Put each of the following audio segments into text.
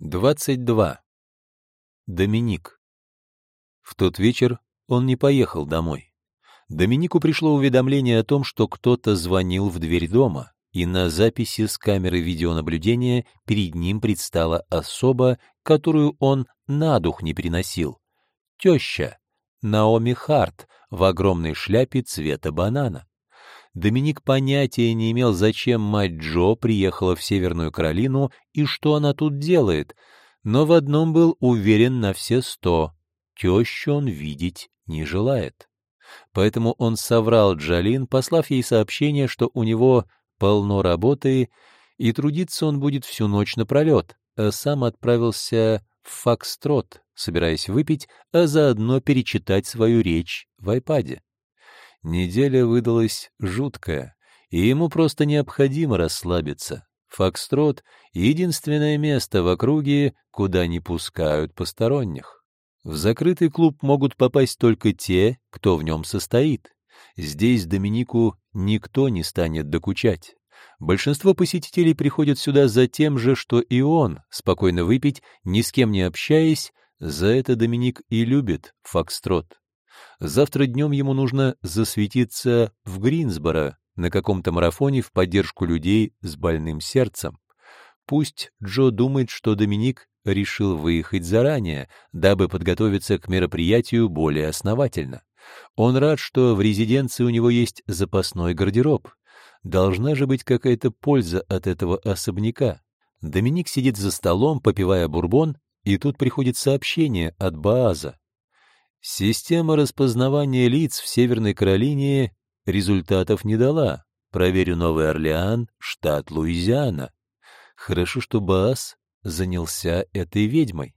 22. Доминик. В тот вечер он не поехал домой. Доминику пришло уведомление о том, что кто-то звонил в дверь дома, и на записи с камеры видеонаблюдения перед ним предстала особа, которую он на дух не переносил. Теща, Наоми Харт, в огромной шляпе цвета банана. Доминик понятия не имел, зачем мать Джо приехала в Северную Каролину и что она тут делает, но в одном был уверен на все сто — тещу он видеть не желает. Поэтому он соврал Джалин, послав ей сообщение, что у него полно работы, и трудиться он будет всю ночь напролет, а сам отправился в Фокстрот, собираясь выпить, а заодно перечитать свою речь в айпаде. Неделя выдалась жуткая, и ему просто необходимо расслабиться. Фокстрот — единственное место в округе, куда не пускают посторонних. В закрытый клуб могут попасть только те, кто в нем состоит. Здесь Доминику никто не станет докучать. Большинство посетителей приходят сюда за тем же, что и он, спокойно выпить, ни с кем не общаясь, за это Доминик и любит Фокстрот. Завтра днем ему нужно засветиться в Гринсборо на каком-то марафоне в поддержку людей с больным сердцем. Пусть Джо думает, что Доминик решил выехать заранее, дабы подготовиться к мероприятию более основательно. Он рад, что в резиденции у него есть запасной гардероб. Должна же быть какая-то польза от этого особняка. Доминик сидит за столом, попивая бурбон, и тут приходит сообщение от Бааза. Система распознавания лиц в Северной Каролине результатов не дала. Проверю Новый Орлеан, штат Луизиана. Хорошо, что Баас занялся этой ведьмой.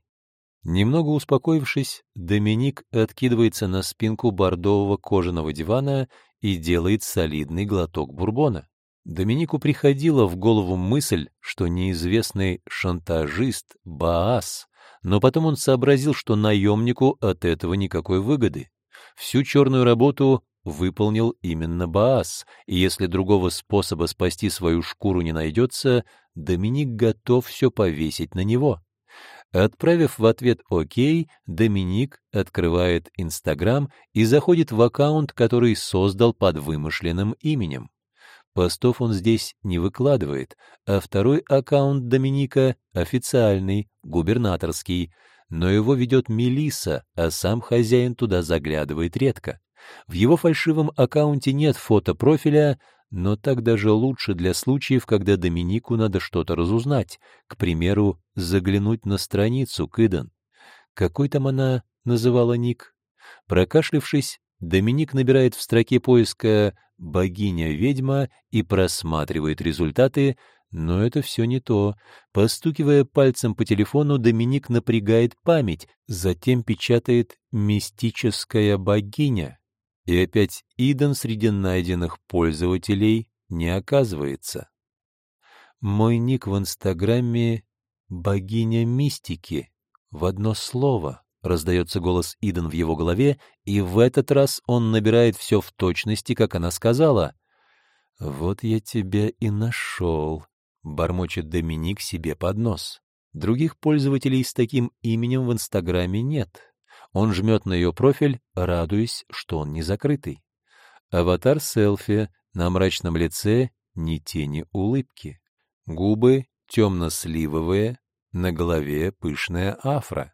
Немного успокоившись, Доминик откидывается на спинку бордового кожаного дивана и делает солидный глоток бурбона. Доминику приходила в голову мысль, что неизвестный шантажист Баас но потом он сообразил, что наемнику от этого никакой выгоды. Всю черную работу выполнил именно Баас, и если другого способа спасти свою шкуру не найдется, Доминик готов все повесить на него. Отправив в ответ «Окей», Доминик открывает Инстаграм и заходит в аккаунт, который создал под вымышленным именем. Постов он здесь не выкладывает, а второй аккаунт Доминика официальный, губернаторский, но его ведет Мелиса, а сам хозяин туда заглядывает редко. В его фальшивом аккаунте нет фото профиля, но так даже лучше для случаев, когда Доминику надо что-то разузнать, к примеру, заглянуть на страницу Кыдан. Какой там она называла ник? Прокашлившись, Доминик набирает в строке поиска «богиня-ведьма» и просматривает результаты, но это все не то. Постукивая пальцем по телефону, Доминик напрягает память, затем печатает «мистическая богиня». И опять Иден среди найденных пользователей не оказывается. Мой ник в Инстаграме — богиня мистики, в одно слово. Раздается голос Иден в его голове, и в этот раз он набирает все в точности, как она сказала. «Вот я тебя и нашел», — бормочет Доминик себе под нос. Других пользователей с таким именем в Инстаграме нет. Он жмет на ее профиль, радуясь, что он не закрытый. Аватар селфи, на мрачном лице ни тени улыбки. Губы темно-сливовые, на голове пышная афра.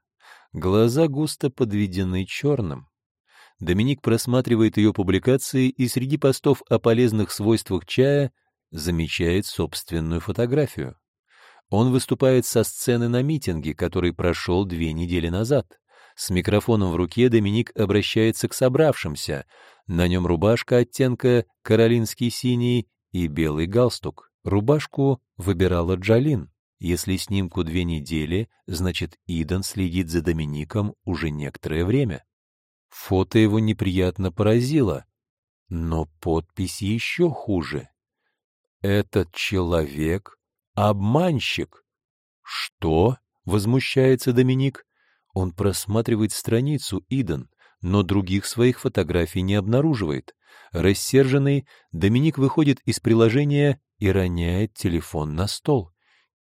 Глаза густо подведены черным. Доминик просматривает ее публикации и среди постов о полезных свойствах чая замечает собственную фотографию. Он выступает со сцены на митинге, который прошел две недели назад. С микрофоном в руке Доминик обращается к собравшимся. На нем рубашка оттенка каролинский синий и белый галстук. Рубашку выбирала Джалин. Если снимку две недели, значит, Иден следит за Домиником уже некоторое время. Фото его неприятно поразило, но подпись еще хуже. Этот человек — обманщик. Что? — возмущается Доминик. Он просматривает страницу Иден, но других своих фотографий не обнаруживает. Рассерженный, Доминик выходит из приложения и роняет телефон на стол.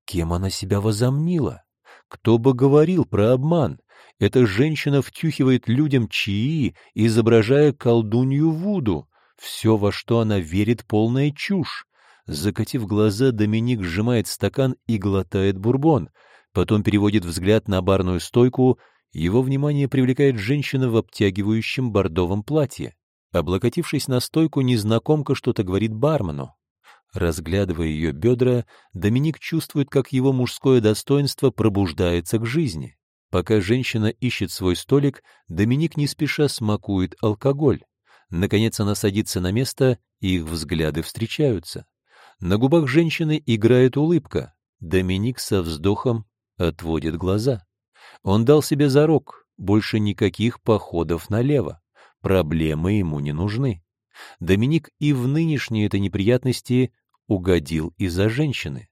Кем она себя возомнила? Кто бы говорил про обман? Эта женщина втюхивает людям чаи, изображая колдунью Вуду. Все, во что она верит, полная чушь. Закатив глаза, Доминик сжимает стакан и глотает бурбон. Потом переводит взгляд на барную стойку. Его внимание привлекает женщина в обтягивающем бордовом платье. Облокотившись на стойку, незнакомка что-то говорит бармену. Разглядывая ее бедра, Доминик чувствует, как его мужское достоинство пробуждается к жизни. Пока женщина ищет свой столик, Доминик не спеша смакует алкоголь. Наконец она садится на место, и их взгляды встречаются. На губах женщины играет улыбка. Доминик со вздохом отводит глаза. Он дал себе зарок, больше никаких походов налево. Проблемы ему не нужны. Доминик и в нынешние это неприятности угодил из-за женщины.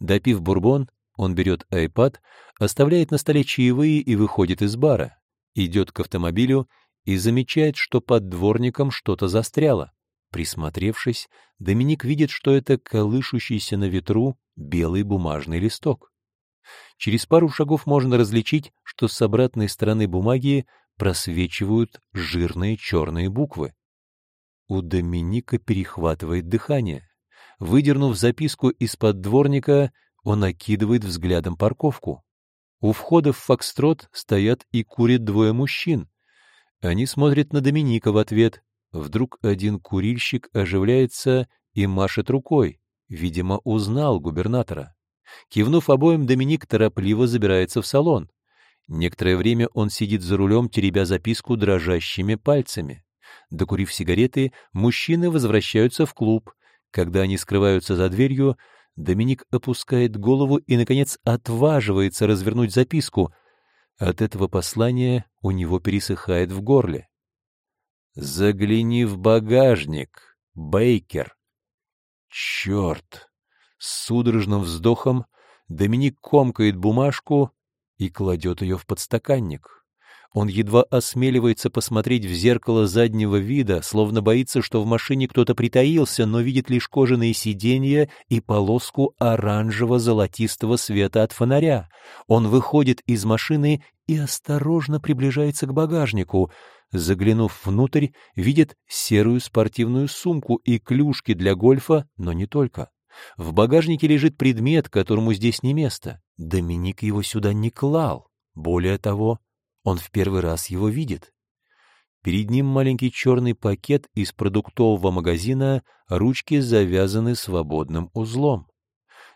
Допив бурбон, он берет айпад, оставляет на столе чаевые и выходит из бара. Идет к автомобилю и замечает, что под дворником что-то застряло. Присмотревшись, Доминик видит, что это колышущийся на ветру белый бумажный листок. Через пару шагов можно различить, что с обратной стороны бумаги просвечивают жирные черные буквы. У Доминика перехватывает дыхание. Выдернув записку из-под дворника, он окидывает взглядом парковку. У входа в Фокстрот стоят и курят двое мужчин. Они смотрят на Доминика в ответ. Вдруг один курильщик оживляется и машет рукой. Видимо, узнал губернатора. Кивнув обоим, Доминик торопливо забирается в салон. Некоторое время он сидит за рулем, теребя записку дрожащими пальцами. Докурив сигареты, мужчины возвращаются в клуб. Когда они скрываются за дверью, Доминик опускает голову и, наконец, отваживается развернуть записку. От этого послания у него пересыхает в горле. «Загляни в багажник, Бейкер!» «Черт!» С судорожным вздохом Доминик комкает бумажку и кладет ее в подстаканник. Он едва осмеливается посмотреть в зеркало заднего вида, словно боится, что в машине кто-то притаился, но видит лишь кожаные сиденья и полоску оранжево-золотистого света от фонаря. Он выходит из машины и осторожно приближается к багажнику. Заглянув внутрь, видит серую спортивную сумку и клюшки для гольфа, но не только. В багажнике лежит предмет, которому здесь не место. Доминик его сюда не клал. Более того, он в первый раз его видит. Перед ним маленький черный пакет из продуктового магазина, ручки завязаны свободным узлом.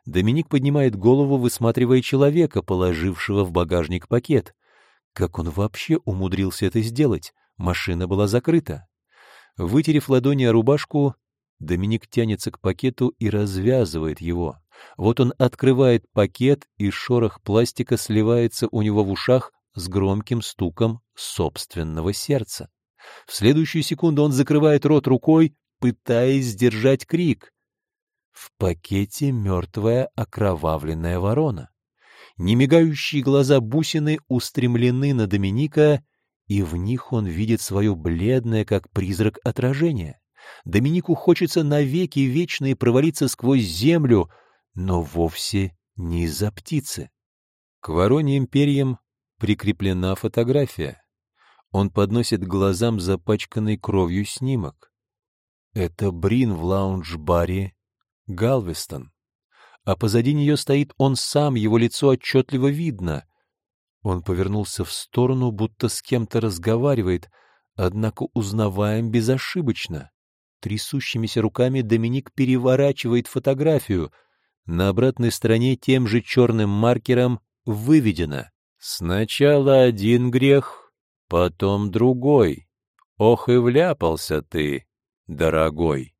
Доминик поднимает голову, высматривая человека, положившего в багажник пакет. Как он вообще умудрился это сделать? Машина была закрыта. Вытерев ладони о рубашку, Доминик тянется к пакету и развязывает его. Вот он открывает пакет, и шорох пластика сливается у него в ушах с громким стуком собственного сердца. В следующую секунду он закрывает рот рукой, пытаясь сдержать крик. В пакете мертвая окровавленная ворона. Немигающие глаза бусины устремлены на Доминика, и в них он видит свое бледное, как призрак, отражение. Доминику хочется навеки вечные провалиться сквозь землю, но вовсе не из-за птицы. К вороньим перьям прикреплена фотография. Он подносит глазам запачканный кровью снимок. Это Брин в лаунж-баре Галвестон. А позади нее стоит он сам, его лицо отчетливо видно. Он повернулся в сторону, будто с кем-то разговаривает, однако узнаваем безошибочно. Трясущимися руками Доминик переворачивает фотографию. На обратной стороне тем же черным маркером выведено Сначала один грех, потом другой. Ох и вляпался ты, дорогой.